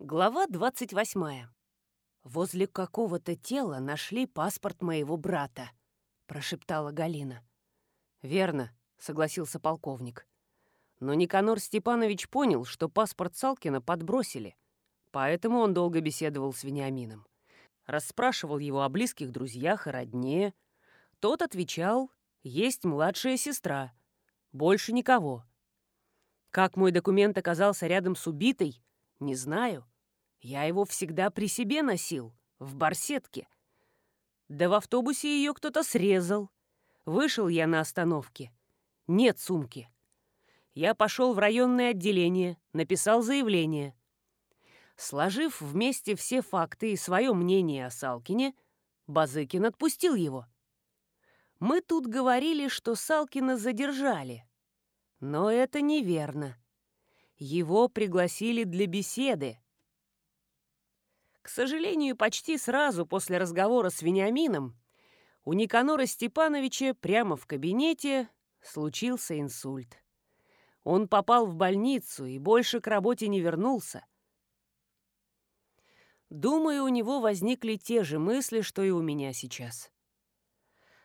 Глава 28. «Возле какого-то тела нашли паспорт моего брата», — прошептала Галина. «Верно», — согласился полковник. Но Никанор Степанович понял, что паспорт Салкина подбросили, поэтому он долго беседовал с Вениамином. Расспрашивал его о близких друзьях и родне. Тот отвечал, есть младшая сестра, больше никого. Как мой документ оказался рядом с убитой, не знаю. Я его всегда при себе носил, в барсетке. Да в автобусе ее кто-то срезал. Вышел я на остановке. Нет сумки. Я пошел в районное отделение, написал заявление. Сложив вместе все факты и свое мнение о Салкине, Базыкин отпустил его. Мы тут говорили, что Салкина задержали. Но это неверно. Его пригласили для беседы. К сожалению, почти сразу после разговора с Вениамином у Никанора Степановича прямо в кабинете случился инсульт. Он попал в больницу и больше к работе не вернулся. Думаю, у него возникли те же мысли, что и у меня сейчас.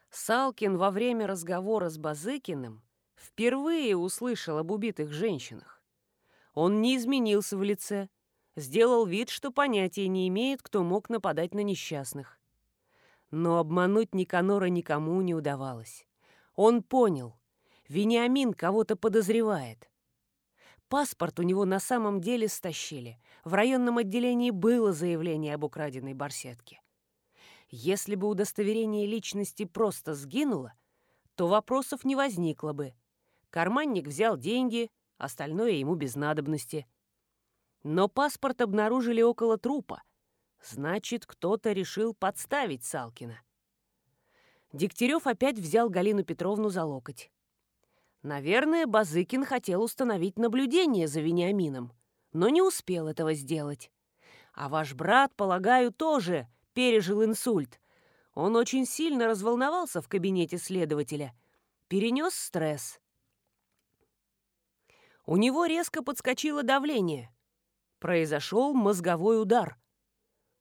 Салкин во время разговора с Базыкиным впервые услышал об убитых женщинах. Он не изменился в лице, сделал вид, что понятия не имеет, кто мог нападать на несчастных. Но обмануть Никанора никому не удавалось. Он понял, Вениамин кого-то подозревает. Паспорт у него на самом деле стащили. В районном отделении было заявление об украденной барсетке. Если бы удостоверение личности просто сгинуло, то вопросов не возникло бы. Карманник взял деньги — остальное ему без надобности. Но паспорт обнаружили около трупа. Значит, кто-то решил подставить Салкина. Дегтярев опять взял Галину Петровну за локоть. Наверное, Базыкин хотел установить наблюдение за Вениамином, но не успел этого сделать. А ваш брат, полагаю, тоже пережил инсульт. Он очень сильно разволновался в кабинете следователя, перенес стресс. У него резко подскочило давление. Произошел мозговой удар.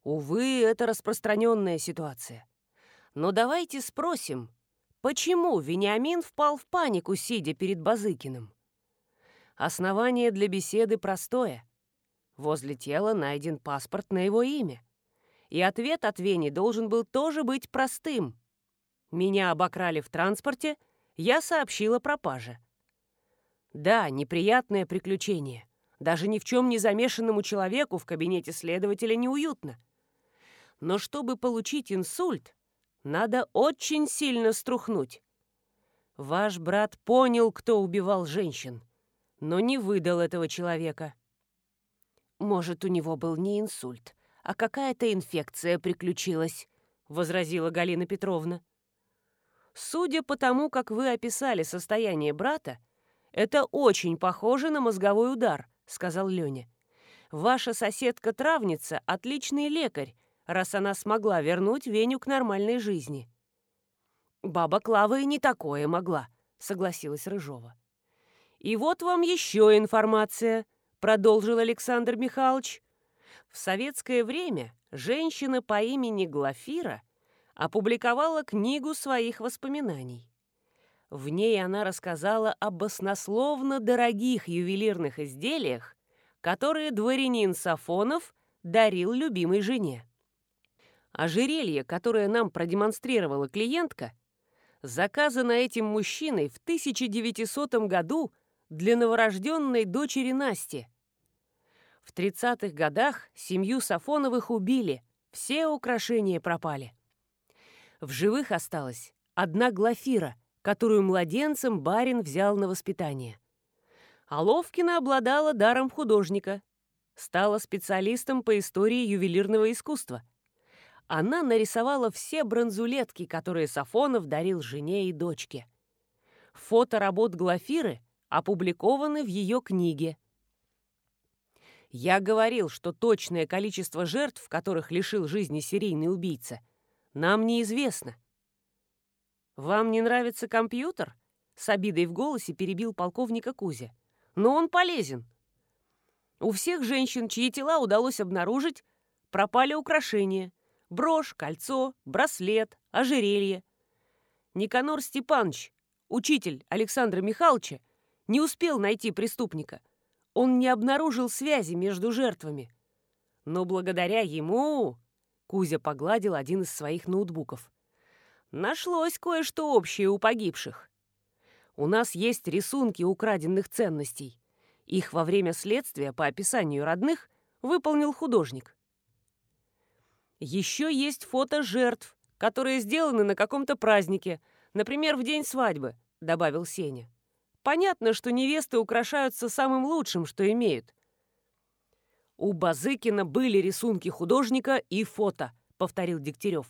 Увы, это распространенная ситуация. Но давайте спросим, почему Вениамин впал в панику, сидя перед Базыкиным? Основание для беседы простое. Возле тела найден паспорт на его имя. И ответ от Вени должен был тоже быть простым. Меня обокрали в транспорте, я сообщила пропаже. Да, неприятное приключение. Даже ни в чем не замешанному человеку в кабинете следователя неуютно. Но чтобы получить инсульт, надо очень сильно струхнуть. Ваш брат понял, кто убивал женщин, но не выдал этого человека. Может, у него был не инсульт, а какая-то инфекция приключилась, возразила Галина Петровна. Судя по тому, как вы описали состояние брата, «Это очень похоже на мозговой удар», — сказал Леня. «Ваша соседка-травница — отличный лекарь, раз она смогла вернуть Веню к нормальной жизни». «Баба Клава и не такое могла», — согласилась Рыжова. «И вот вам еще информация», — продолжил Александр Михайлович. В советское время женщина по имени Глафира опубликовала книгу своих воспоминаний. В ней она рассказала об баснословно дорогих ювелирных изделиях, которые дворянин Сафонов дарил любимой жене. Ожерелье, которое нам продемонстрировала клиентка, заказано этим мужчиной в 1900 году для новорожденной дочери Насти. В 30-х годах семью Сафоновых убили, все украшения пропали. В живых осталась одна Глафира – которую младенцем барин взял на воспитание. Аловкина обладала даром художника, стала специалистом по истории ювелирного искусства. Она нарисовала все бронзулетки, которые Сафонов дарил жене и дочке. Фото работ Глафиры опубликованы в ее книге. Я говорил, что точное количество жертв, которых лишил жизни серийный убийца, нам неизвестно. «Вам не нравится компьютер?» С обидой в голосе перебил полковника Кузя. «Но он полезен». У всех женщин, чьи тела удалось обнаружить, пропали украшения. Брошь, кольцо, браслет, ожерелье. Никанор Степанович, учитель Александра Михайловича, не успел найти преступника. Он не обнаружил связи между жертвами. Но благодаря ему Кузя погладил один из своих ноутбуков. Нашлось кое-что общее у погибших. У нас есть рисунки украденных ценностей. Их во время следствия по описанию родных выполнил художник. Еще есть фото жертв, которые сделаны на каком-то празднике, например, в день свадьбы, добавил Сеня. Понятно, что невесты украшаются самым лучшим, что имеют. У Базыкина были рисунки художника и фото, повторил Дегтярев.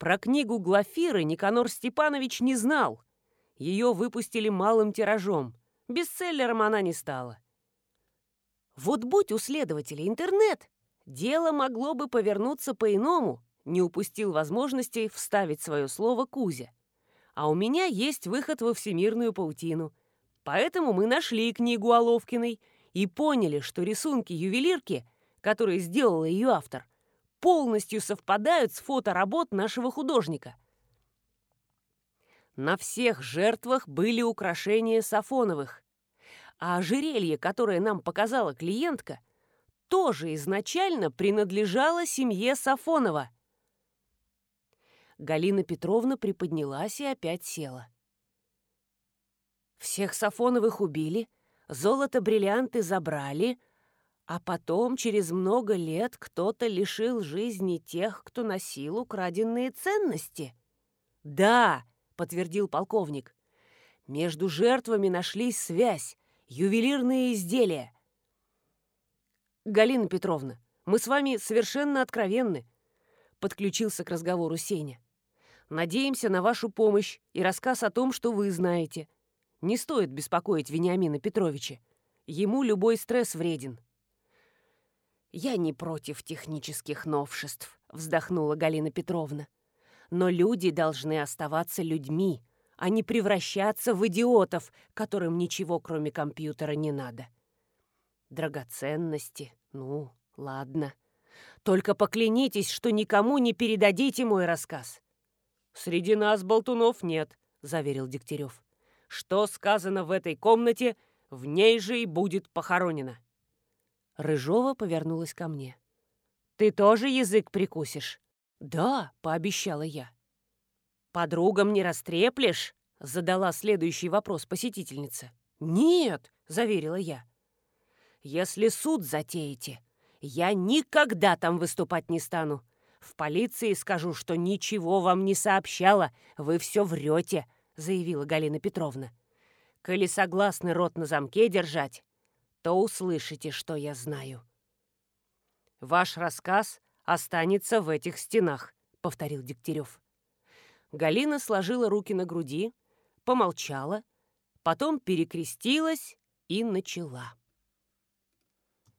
Про книгу Глафиры Никанор Степанович не знал. Ее выпустили малым тиражом. Бестселлером она не стала. Вот будь у следователя интернет, дело могло бы повернуться по-иному, не упустил возможности вставить свое слово Кузя. А у меня есть выход во всемирную паутину. Поэтому мы нашли книгу Оловкиной и поняли, что рисунки ювелирки, которые сделала ее автор, полностью совпадают с фоторабот нашего художника. На всех жертвах были украшения Сафоновых, а ожерелье, которое нам показала клиентка, тоже изначально принадлежало семье Сафонова. Галина Петровна приподнялась и опять села. Всех Сафоновых убили, золото-бриллианты забрали — а потом, через много лет, кто-то лишил жизни тех, кто носил украденные ценности. «Да», — подтвердил полковник, — «между жертвами нашлись связь, ювелирные изделия». «Галина Петровна, мы с вами совершенно откровенны», — подключился к разговору Сеня. «Надеемся на вашу помощь и рассказ о том, что вы знаете. Не стоит беспокоить Вениамина Петровича. Ему любой стресс вреден». «Я не против технических новшеств», — вздохнула Галина Петровна. «Но люди должны оставаться людьми, а не превращаться в идиотов, которым ничего, кроме компьютера, не надо. Драгоценности, ну, ладно. Только поклянитесь, что никому не передадите мой рассказ». «Среди нас болтунов нет», — заверил Дегтярев. «Что сказано в этой комнате, в ней же и будет похоронено». Рыжова повернулась ко мне. «Ты тоже язык прикусишь?» «Да», — пообещала я. «Подругам не растреплешь?» — задала следующий вопрос посетительница. «Нет», — заверила я. «Если суд затеете, я никогда там выступать не стану. В полиции скажу, что ничего вам не сообщала, вы все врете», — заявила Галина Петровна. «Коли согласны рот на замке держать, то услышите, что я знаю. «Ваш рассказ останется в этих стенах», — повторил Дегтярев. Галина сложила руки на груди, помолчала, потом перекрестилась и начала.